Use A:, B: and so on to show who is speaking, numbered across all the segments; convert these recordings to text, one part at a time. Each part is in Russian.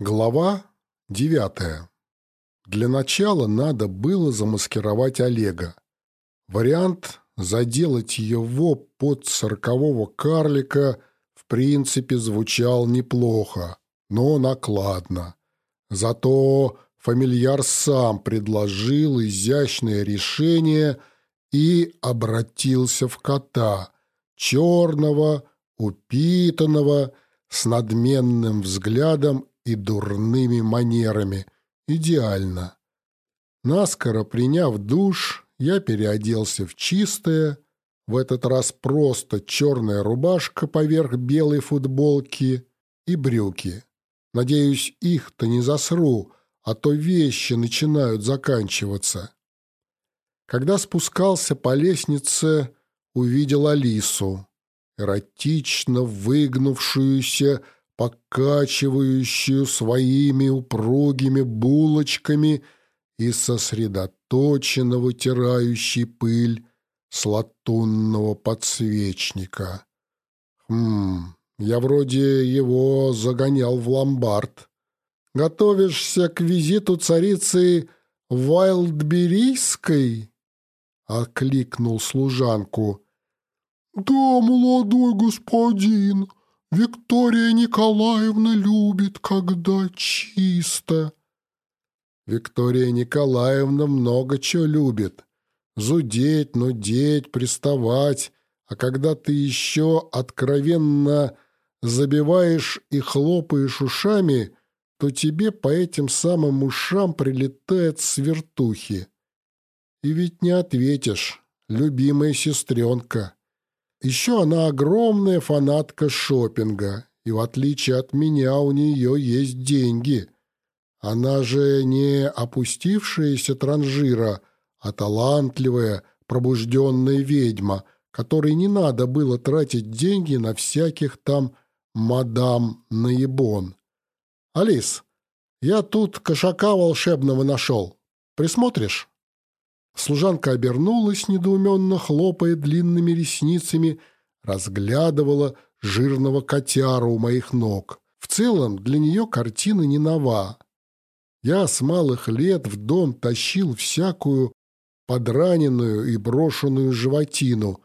A: Глава девятая. Для начала надо было замаскировать Олега. Вариант заделать его под сорокового карлика в принципе звучал неплохо, но накладно. Зато фамильяр сам предложил изящное решение и обратился в кота, черного, упитанного, с надменным взглядом и дурными манерами. Идеально. Наскоро приняв душ, я переоделся в чистое, в этот раз просто черная рубашка поверх белой футболки и брюки. Надеюсь, их-то не засру, а то вещи начинают заканчиваться. Когда спускался по лестнице, увидел Алису, эротично выгнувшуюся, покачивающую своими упругими булочками и сосредоточенно вытирающий пыль с латунного подсвечника. Хм, я вроде его загонял в ломбард. Готовишься к визиту царицы Вайлдберийской? Окликнул служанку. «Да, молодой господин, Виктория Николаевна любит, когда чисто». Виктория Николаевна много чего любит. Зудеть, нудеть, приставать. А когда ты еще откровенно забиваешь и хлопаешь ушами, то тебе по этим самым ушам прилетает свертухи. И ведь не ответишь, любимая сестренка. Еще она огромная фанатка шопинга, и в отличие от меня у нее есть деньги. Она же не опустившаяся транжира, а талантливая, пробужденная ведьма, которой не надо было тратить деньги на всяких там мадам наебон. «Алис, я тут кошака волшебного нашел. Присмотришь?» Служанка обернулась, недоуменно хлопая длинными ресницами, разглядывала жирного котяру у моих ног. В целом для нее картина не нова. Я с малых лет в дом тащил всякую подраненную и брошенную животину,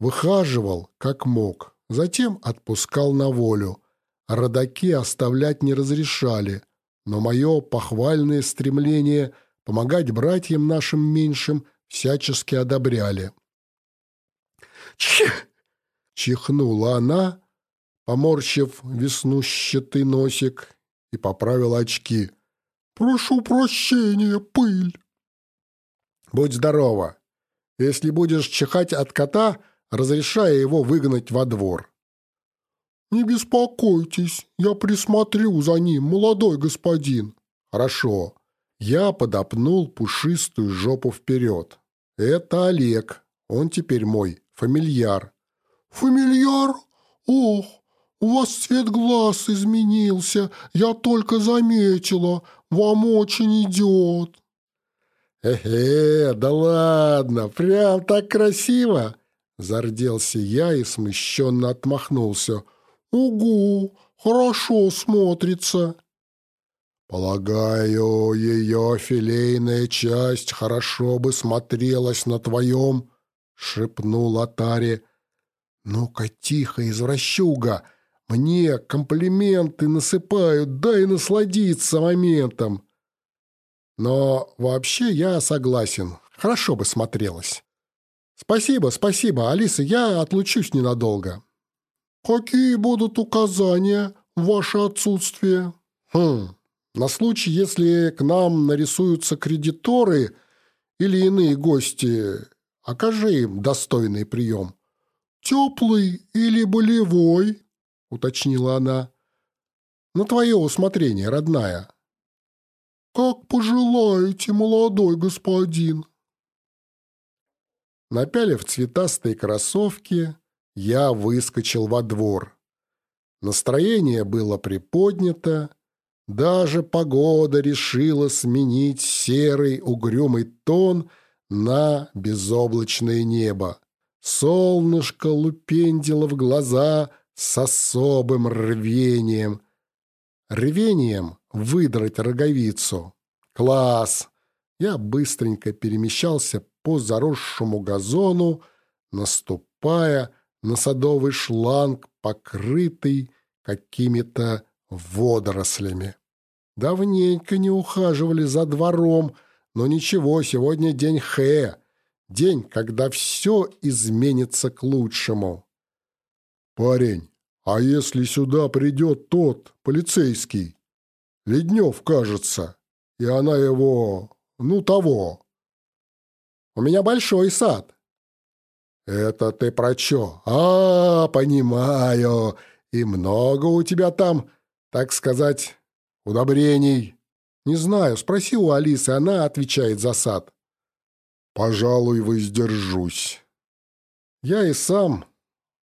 A: выхаживал, как мог, затем отпускал на волю. Родаки оставлять не разрешали, но мое похвальное стремление – помогать братьям нашим меньшим всячески одобряли. «Чих!» — чихнула она, поморщив веснущатый носик, и поправила очки. «Прошу прощения, пыль!» «Будь здорова! Если будешь чихать от кота, разрешая его выгнать во двор». «Не беспокойтесь, я присмотрю за ним, молодой господин». «Хорошо. Я подопнул пушистую жопу вперед. Это Олег. Он теперь мой фамильяр. Фамильяр? Ох, у вас цвет глаз изменился. Я только заметила. Вам очень идет. Эхе, да ладно, прям так красиво. Зарделся я и смущенно отмахнулся. «Угу, хорошо смотрится». «Полагаю, ее филейная часть хорошо бы смотрелась на твоем...» — шепнул Атари. «Ну-ка, тихо, извращуга! Мне комплименты насыпают, дай насладиться моментом!» «Но вообще я согласен, хорошо бы смотрелась». «Спасибо, спасибо, Алиса, я отлучусь ненадолго». «Какие будут указания в ваше отсутствие?» «Хм, на случай, если к нам нарисуются кредиторы или иные гости, окажи им достойный прием. «Теплый или болевой?» — уточнила она. «На твое усмотрение, родная». «Как пожелаете, молодой господин». Напялив цветастые кроссовки, я выскочил во двор. Настроение было приподнято, даже погода решила сменить серый угрюмый тон на безоблачное небо. Солнышко лупендило в глаза с особым рвением. Рвением выдрать роговицу. Класс! Я быстренько перемещался по заросшему газону, наступая на садовый шланг, покрытый какими-то водорослями. Давненько не ухаживали за двором, но ничего, сегодня день Хэ, день, когда все изменится к лучшему. «Парень, а если сюда придет тот, полицейский? Леднев, кажется, и она его, ну, того». «У меня большой сад». «Это ты про чё? А, понимаю. И много у тебя там, так сказать, удобрений». «Не знаю, спроси у Алисы, она отвечает за сад». «Пожалуй, воздержусь». Я и сам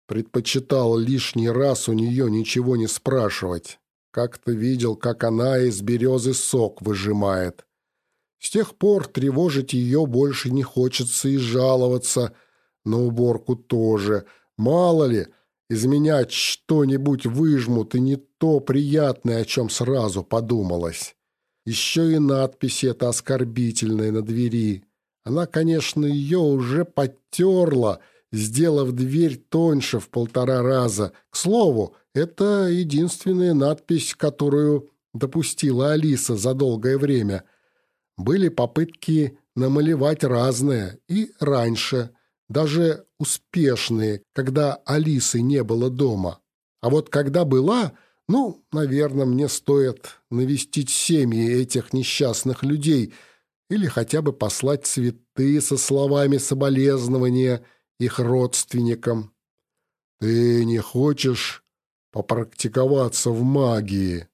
A: предпочитал лишний раз у нее ничего не спрашивать. Как-то видел, как она из березы сок выжимает. С тех пор тревожить ее больше не хочется и жаловаться на уборку тоже. Мало ли, из меня что-нибудь выжмут, и не то приятное, о чем сразу подумалось. Еще и надпись эта оскорбительная на двери. Она, конечно, ее уже подтерла, сделав дверь тоньше в полтора раза. К слову, это единственная надпись, которую допустила Алиса за долгое время. Были попытки намалевать разное и раньше, даже успешные, когда Алисы не было дома. А вот когда была, ну, наверное, мне стоит навестить семьи этих несчастных людей или хотя бы послать цветы со словами соболезнования их родственникам. Ты не хочешь попрактиковаться в магии?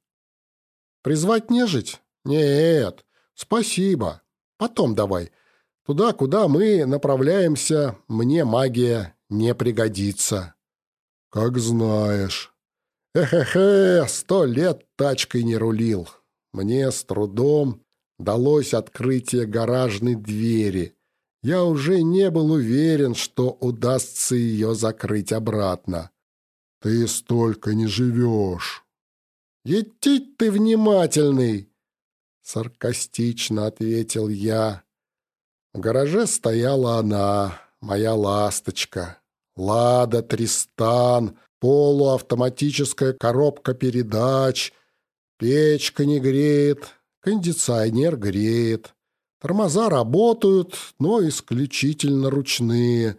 A: Призвать нежить? Нет, спасибо. Потом давай. Туда, куда мы направляемся, мне магия не пригодится. Как знаешь. Эхе-хе, сто лет тачкой не рулил. Мне с трудом далось открытие гаражной двери. Я уже не был уверен, что удастся ее закрыть обратно. Ты столько не живешь. Етить ты внимательный! Саркастично ответил я. В гараже стояла она, моя ласточка. Лада Тристан — полуавтоматическая коробка передач, печка не греет, кондиционер греет. Тормоза работают, но исключительно ручные.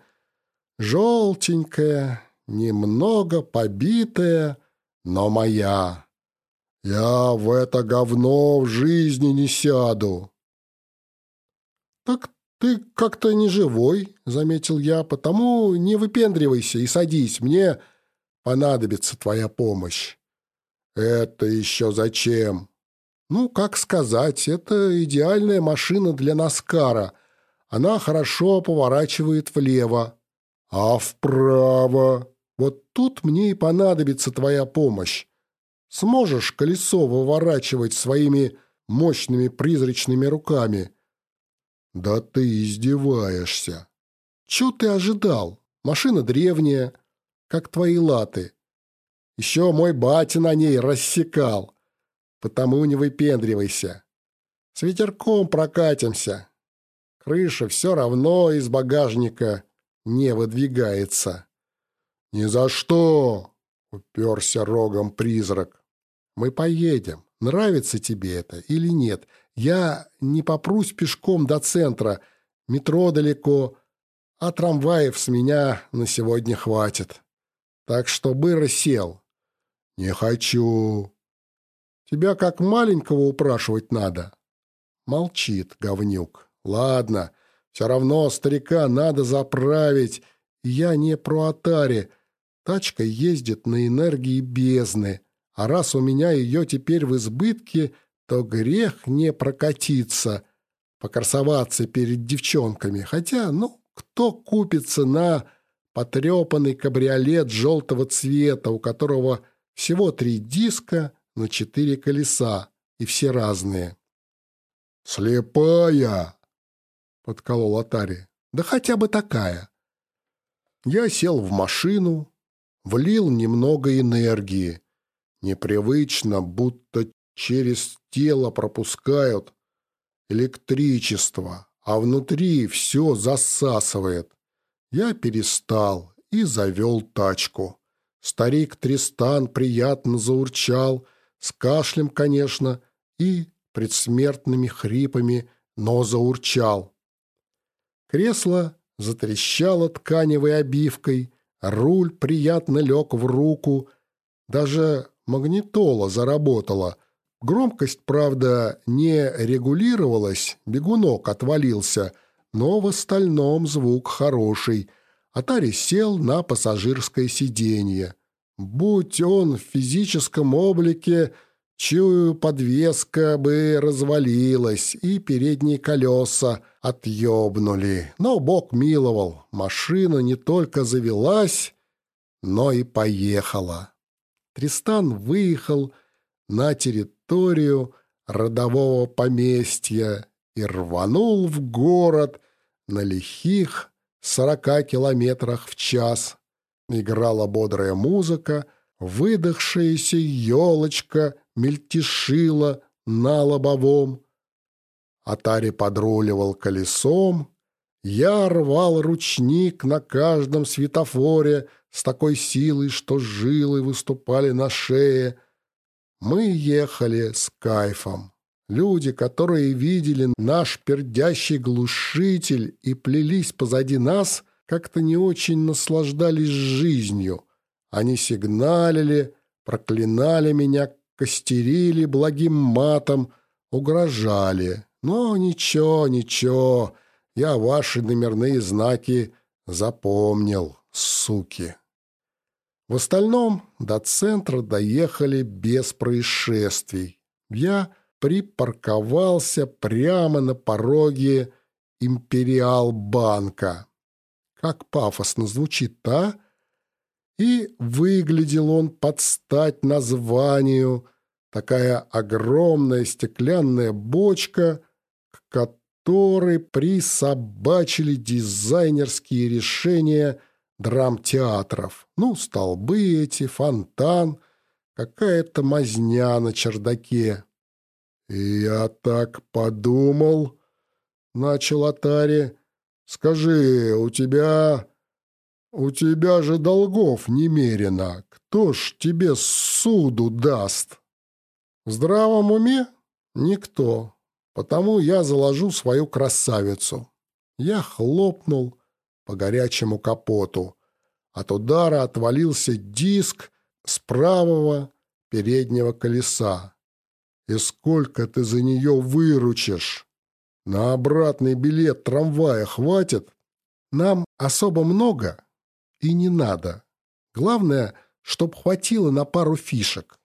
A: Желтенькая, немного побитая, но моя. Я в это говно в жизни не сяду. Так ты как-то не живой, заметил я, потому не выпендривайся и садись. Мне понадобится твоя помощь». «Это еще зачем?» «Ну, как сказать, это идеальная машина для Наскара. Она хорошо поворачивает влево». «А вправо?» «Вот тут мне и понадобится твоя помощь. Сможешь колесо выворачивать своими мощными призрачными руками?» «Да ты издеваешься!» «Чего ты ожидал? Машина древняя, как твои латы. Еще мой батя на ней рассекал. Потому не выпендривайся. С ветерком прокатимся. Крыша все равно из багажника не выдвигается. «Ни за что!» — уперся рогом призрак. «Мы поедем. Нравится тебе это или нет? Я не попрусь пешком до центра. Метро далеко, а трамваев с меня на сегодня хватит». Так что бы сел. Не хочу. Тебя как маленького упрашивать надо. Молчит говнюк. Ладно, все равно старика надо заправить. Я не про Атари. Тачка ездит на энергии бездны. А раз у меня ее теперь в избытке, то грех не прокатиться, покарсоваться перед девчонками. Хотя, ну, кто купится на потрепанный кабриолет желтого цвета, у которого всего три диска на четыре колеса, и все разные. «Слепая!» — подколол Атари. «Да хотя бы такая». Я сел в машину, влил немного энергии. Непривычно, будто через тело пропускают электричество, а внутри все засасывает. Я перестал и завел тачку. Старик Тристан приятно заурчал, с кашлем, конечно, и предсмертными хрипами, но заурчал. Кресло затрещало тканевой обивкой, руль приятно лег в руку, даже магнитола заработала. Громкость, правда, не регулировалась, бегунок отвалился, но в остальном звук хороший. Атари сел на пассажирское сиденье. Будь он в физическом облике, чую, подвеска бы развалилась, и передние колеса отъебнули. Но Бог миловал, машина не только завелась, но и поехала. Тристан выехал на территорию родового поместья и рванул в город на лихих сорока километрах в час. Играла бодрая музыка, выдохшаяся елочка мельтешила на лобовом. Атари подруливал колесом, я рвал ручник на каждом светофоре с такой силой, что жилы выступали на шее. Мы ехали с кайфом. Люди, которые видели наш пердящий глушитель и плелись позади нас, как-то не очень наслаждались жизнью. Они сигналили, проклинали меня, костерили благим матом, угрожали. Но ничего, ничего, я ваши номерные знаки запомнил, суки. В остальном до центра доехали без происшествий. Я припарковался прямо на пороге Империал-банка. Как пафосно звучит, а? И выглядел он под стать названию. Такая огромная стеклянная бочка, к которой присобачили дизайнерские решения драмтеатров. Ну, столбы эти, фонтан, какая-то мазня на чердаке. Я так подумал, — начал Атари, — скажи, у тебя... У тебя же долгов немерено. Кто ж тебе суду даст? В здравом уме? Никто. Потому я заложу свою красавицу. Я хлопнул по горячему капоту. От удара отвалился диск с правого переднего колеса. И сколько ты за нее выручишь? На обратный билет трамвая хватит? Нам особо много и не надо. Главное, чтоб хватило на пару фишек.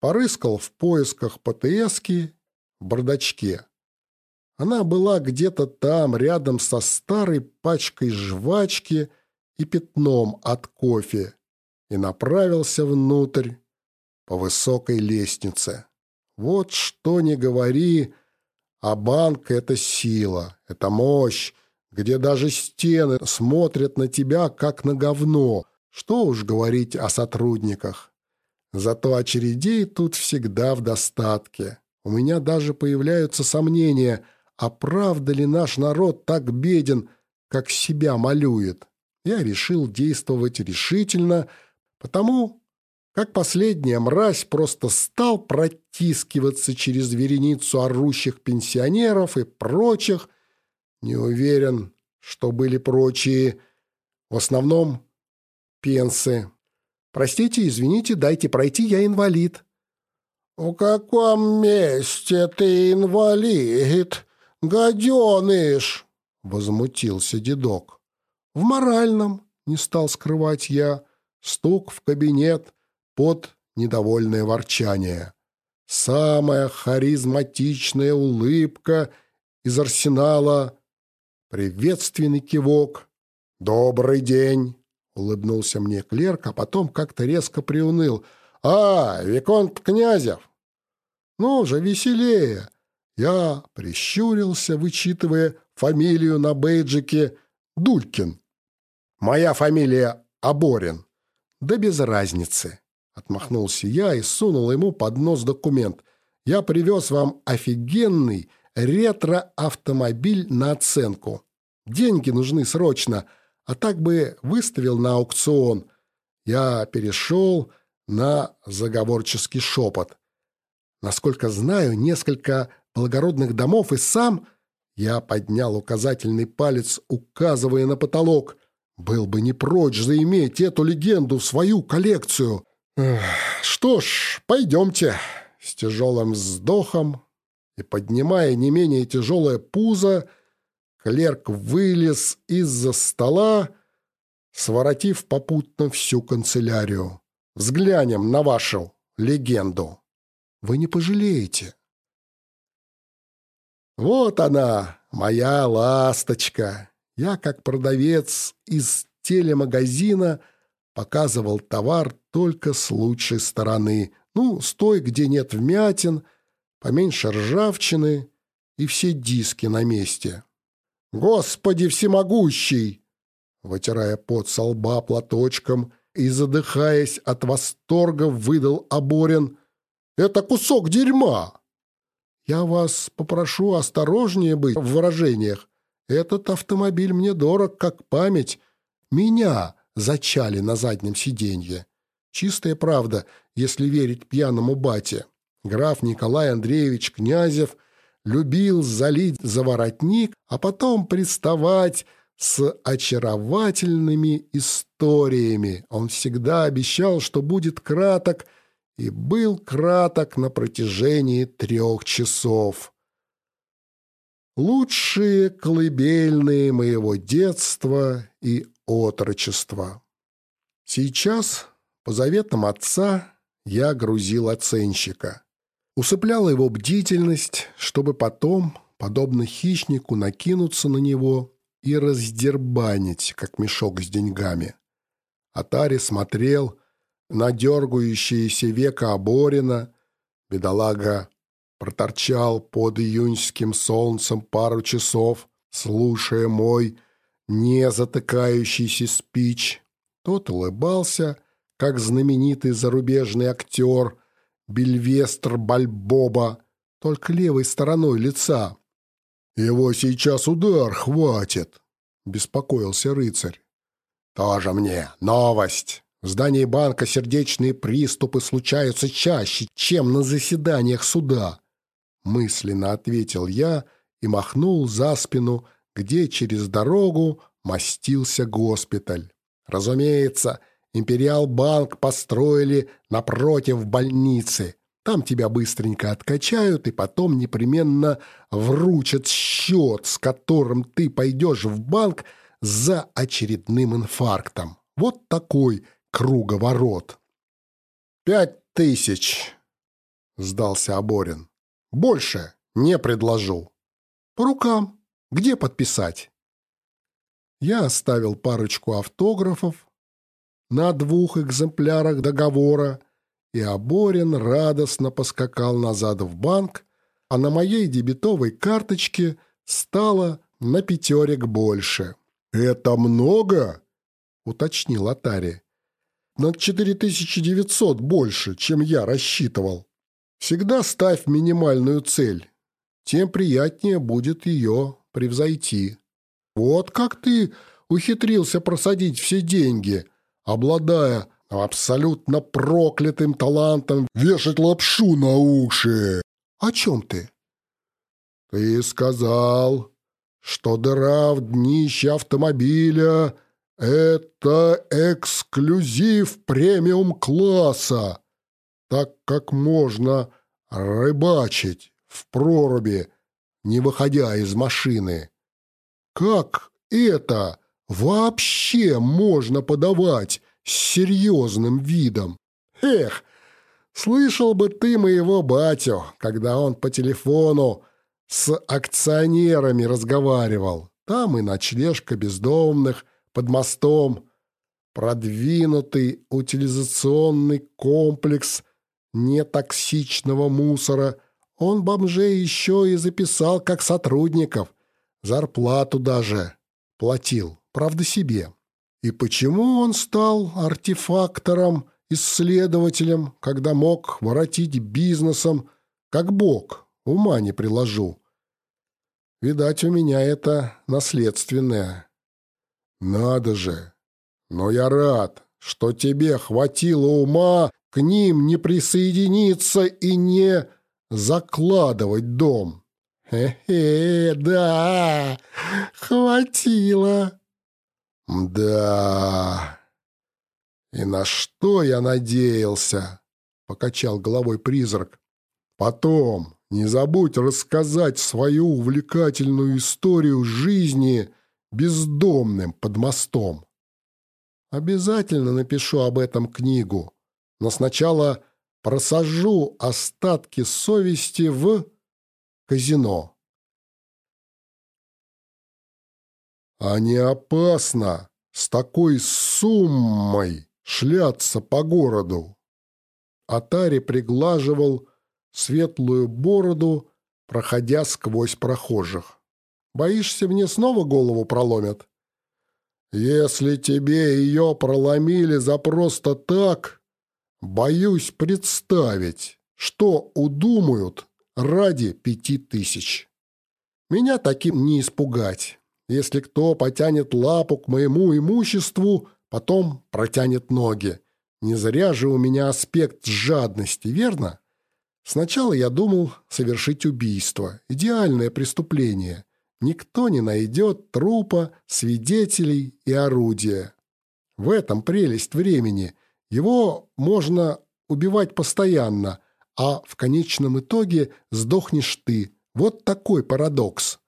A: Порыскал в поисках ПТСки в бардачке. Она была где-то там, рядом со старой пачкой жвачки и пятном от кофе, и направился внутрь по высокой лестнице. Вот что не говори, а банк — это сила, это мощь, где даже стены смотрят на тебя, как на говно. Что уж говорить о сотрудниках. Зато очередей тут всегда в достатке. У меня даже появляются сомнения, а правда ли наш народ так беден, как себя малюет. Я решил действовать решительно, потому как последняя мразь просто стал протискиваться через вереницу орущих пенсионеров и прочих, не уверен, что были прочие. В основном пенсы. Простите, извините, дайте пройти, я инвалид. «В каком месте ты инвалид, гаденыш?» — возмутился дедок. «В моральном», — не стал скрывать я, стук в кабинет под недовольное ворчание. Самая харизматичная улыбка из арсенала приветственный кивок. «Добрый день!» — улыбнулся мне клерк, а потом как-то резко приуныл. «А, Виконт Князев!» «Ну же, веселее!» Я прищурился, вычитывая фамилию на бейджике Дулькин. «Моя фамилия Аборин». «Да без разницы», — Отмахнулся я и сунул ему под нос документ. «Я привез вам офигенный ретро-автомобиль на оценку. Деньги нужны срочно, а так бы выставил на аукцион». Я перешел на заговорческий шепот. Насколько знаю, несколько благородных домов и сам... Я поднял указательный палец, указывая на потолок. Был бы не прочь заиметь эту легенду в свою коллекцию. Что ж, пойдемте. С тяжелым вздохом и поднимая не менее тяжелое пузо, клерк вылез из-за стола, своротив попутно всю канцелярию. Взглянем на вашу легенду. Вы не пожалеете. Вот она, моя ласточка. Я, как продавец из телемагазина, показывал товар только с лучшей стороны. Ну, с той, где нет вмятин, поменьше ржавчины и все диски на месте. «Господи всемогущий!» Вытирая пот со лба платочком и задыхаясь от восторга, выдал Аборин. «Это кусок дерьма!» «Я вас попрошу осторожнее быть в выражениях. Этот автомобиль мне дорог, как память. Меня зачали на заднем сиденье. Чистая правда, если верить пьяному бате. Граф Николай Андреевич Князев любил залить за воротник, а потом приставать с очаровательными историями. Он всегда обещал, что будет краток, и был краток на протяжении трех часов. Лучшие колыбельные моего детства и отрочества. Сейчас, по заветам отца, я грузил оценщика. Усыплял его бдительность, чтобы потом, подобно хищнику, накинуться на него и раздербанить, как мешок с деньгами. Атари смотрел на дергающееся века Оборина. Бедолага проторчал под июньским солнцем пару часов, слушая мой не затыкающийся спич. Тот улыбался, как знаменитый зарубежный актер Бельвестр Бальбоба, только левой стороной лица. «Его сейчас удар хватит», — беспокоился рыцарь. «Тоже мне новость. В здании банка сердечные приступы случаются чаще, чем на заседаниях суда», — мысленно ответил я и махнул за спину, где через дорогу мастился госпиталь. Разумеется, Империал Банк построили напротив больницы. Там тебя быстренько откачают и потом непременно вручат счет, с которым ты пойдешь в банк за очередным инфарктом. Вот такой круговорот. «Пять тысяч!» — сдался Аборин. «Больше не предложу». «По рукам. Где подписать?» Я оставил парочку автографов на двух экземплярах договора и Аборин радостно поскакал назад в банк, а на моей дебетовой карточке стало на пятерик больше. «Это много?» — уточнил Атари. «На 4900 больше, чем я рассчитывал. Всегда ставь минимальную цель, тем приятнее будет ее превзойти. Вот как ты ухитрился просадить все деньги, обладая абсолютно проклятым талантом вешать лапшу на уши. О чем ты? Ты сказал, что дыра в днище автомобиля — это эксклюзив премиум-класса, так как можно рыбачить в проруби, не выходя из машины. Как это вообще можно подавать с серьезным видом. Эх, слышал бы ты моего батю, когда он по телефону с акционерами разговаривал. Там и ночлежка бездомных под мостом, продвинутый утилизационный комплекс нетоксичного мусора. Он бомжей еще и записал как сотрудников. Зарплату даже платил, правда себе. И почему он стал артефактором исследователем, когда мог воротить бизнесом, как бог, ума не приложу. Видать, у меня это наследственное. Надо же! Но я рад, что тебе хватило ума к ним не присоединиться и не закладывать дом. Хе-хе, да, хватило. Да. И на что я надеялся? Покачал головой призрак. Потом не забудь рассказать свою увлекательную историю жизни бездомным под мостом. Обязательно напишу об этом книгу, но сначала просажу остатки совести в казино. А не опасно с такой суммой шляться по городу. Атари приглаживал светлую бороду, проходя сквозь прохожих. «Боишься, мне снова голову проломят?» «Если тебе ее проломили за просто так, боюсь представить, что удумают ради пяти тысяч. Меня таким не испугать. Если кто потянет лапу к моему имуществу, потом протянет ноги. Не зря же у меня аспект жадности, верно? Сначала я думал совершить убийство. Идеальное преступление. Никто не найдет трупа, свидетелей и орудия. В этом прелесть времени. Его можно убивать постоянно, а в конечном итоге сдохнешь ты. Вот такой парадокс.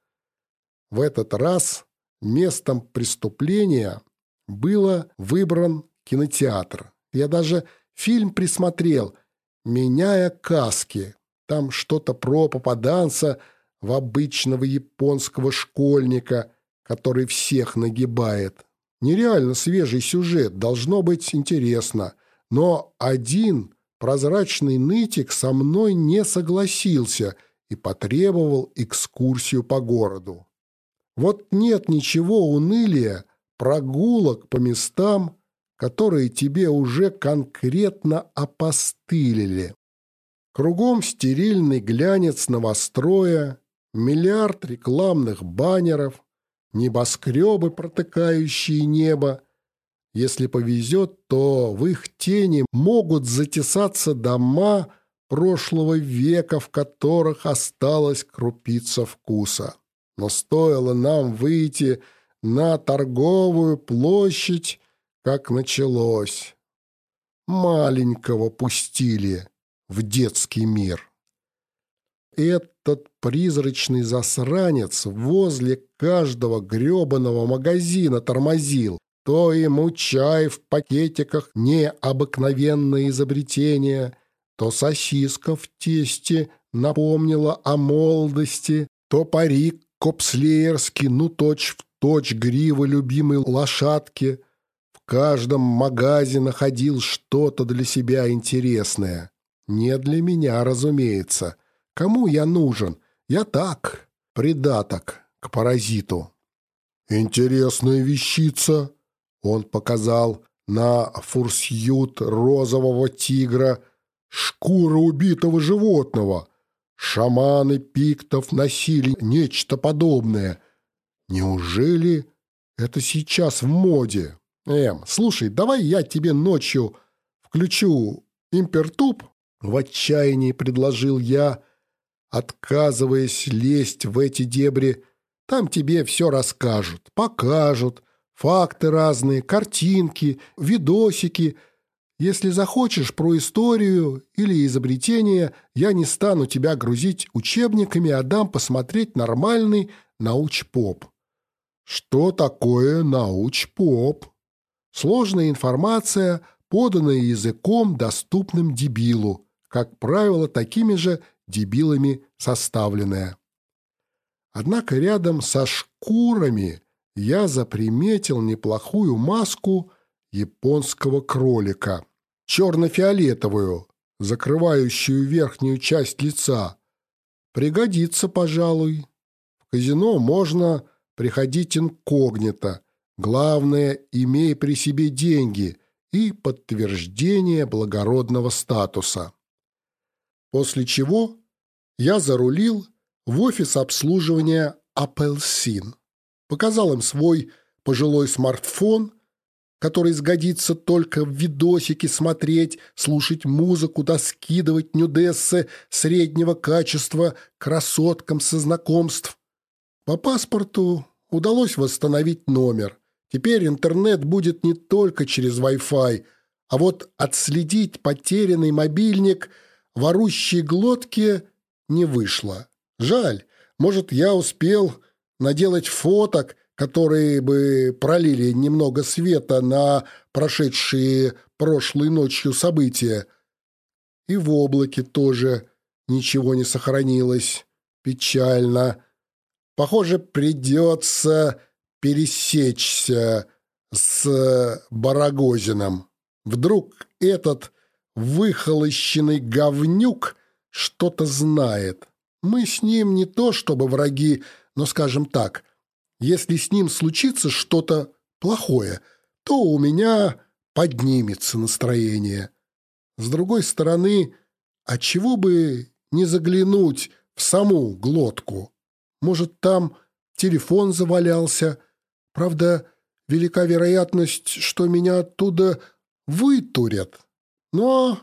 A: В этот раз местом преступления было выбран кинотеатр. Я даже фильм присмотрел «Меняя каски». Там что-то про попаданца в обычного японского школьника, который всех нагибает. Нереально свежий сюжет, должно быть интересно. Но один прозрачный нытик со мной не согласился и потребовал экскурсию по городу. Вот нет ничего унылия прогулок по местам, которые тебе уже конкретно опостылили. Кругом стерильный глянец новостроя, миллиард рекламных баннеров, небоскребы, протыкающие небо. Если повезет, то в их тени могут затесаться дома прошлого века, в которых осталась крупица вкуса. Но стоило нам выйти на торговую площадь, как началось. Маленького пустили в детский мир. Этот призрачный засранец возле каждого гребаного магазина тормозил. То ему чай в пакетиках необыкновенное изобретение, то сосиска в тесте напомнила о молодости, то парик копслеерский, ну точь в точь грива любимой лошадки. В каждом магазе находил что-то для себя интересное. Не для меня, разумеется. Кому я нужен? Я так, придаток к паразиту. Интересная вещица. Он показал на фурсьют розового тигра шкура убитого животного. Шаманы пиктов носили нечто подобное. Неужели это сейчас в моде? Эм, слушай, давай я тебе ночью включу импертуб, в отчаянии предложил я, отказываясь лезть в эти дебри. Там тебе все расскажут, покажут, факты разные, картинки, видосики. Если захочешь про историю или изобретение, я не стану тебя грузить учебниками, а дам посмотреть нормальный науч-поп. Что такое науч-поп? Сложная информация, поданная языком, доступным дебилу, как правило, такими же дебилами составленная. Однако рядом со шкурами я заприметил неплохую маску японского кролика, черно-фиолетовую, закрывающую верхнюю часть лица. Пригодится, пожалуй. В казино можно приходить инкогнито. Главное, имей при себе деньги и подтверждение благородного статуса. После чего я зарулил в офис обслуживания «Апельсин». Показал им свой пожилой смартфон, который сгодится только в видосике смотреть, слушать музыку, да скидывать нюдессы среднего качества красоткам со знакомств. По паспорту удалось восстановить номер. Теперь интернет будет не только через Wi-Fi, а вот отследить потерянный мобильник в орущей глотке не вышло. Жаль, может, я успел наделать фоток, которые бы пролили немного света на прошедшие прошлой ночью события. И в облаке тоже ничего не сохранилось. Печально. Похоже, придется пересечься с Барагозином. Вдруг этот выхолощенный говнюк что-то знает. Мы с ним не то чтобы враги, но, скажем так, если с ним случится что-то плохое, то у меня поднимется настроение. С другой стороны, а чего бы не заглянуть в саму глотку? Может, там телефон завалялся? Правда, велика вероятность, что меня оттуда вытурят. Но